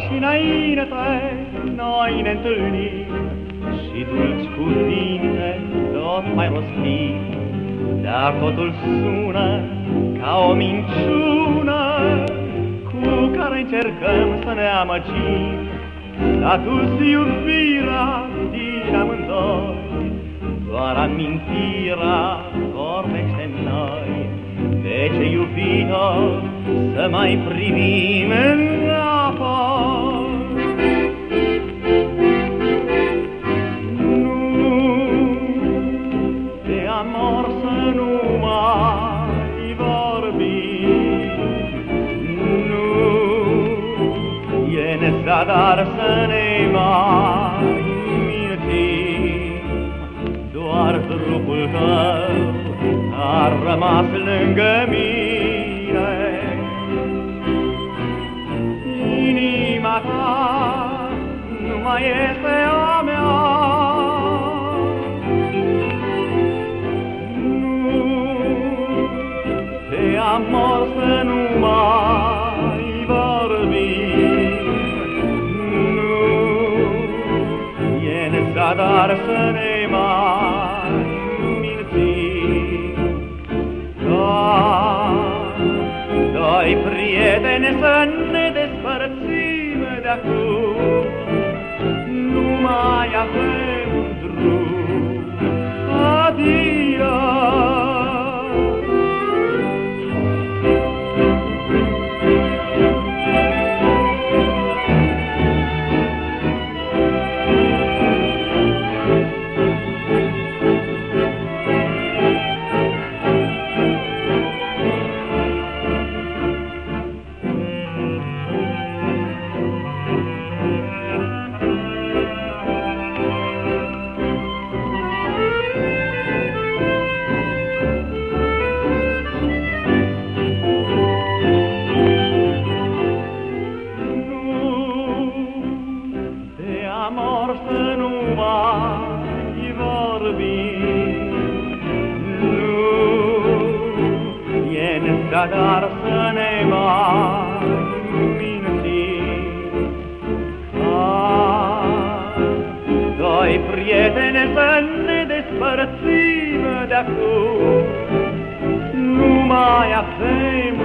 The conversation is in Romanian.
Ca și înainte noi ne întâlnim. Și dulci cuvinte tot mai rostim Dar totul sună ca o minciună Cu care încercăm să ne amăgim. S-a dus iubirea din amândoi Doar amintirea vorbește noi. De ce iubito să mai privim înapoi e nezadar să ne mai doar trupul tău a rămas lângă mine. Inima ta nu mai este a mea. Nu, de nezadar să ne mai minți. Da, doi prieteni să ne despărțim de acum, nu mai avem Așadar să ne mai mințim Doi prieteni să ne despărțim de acum. Nu mai avem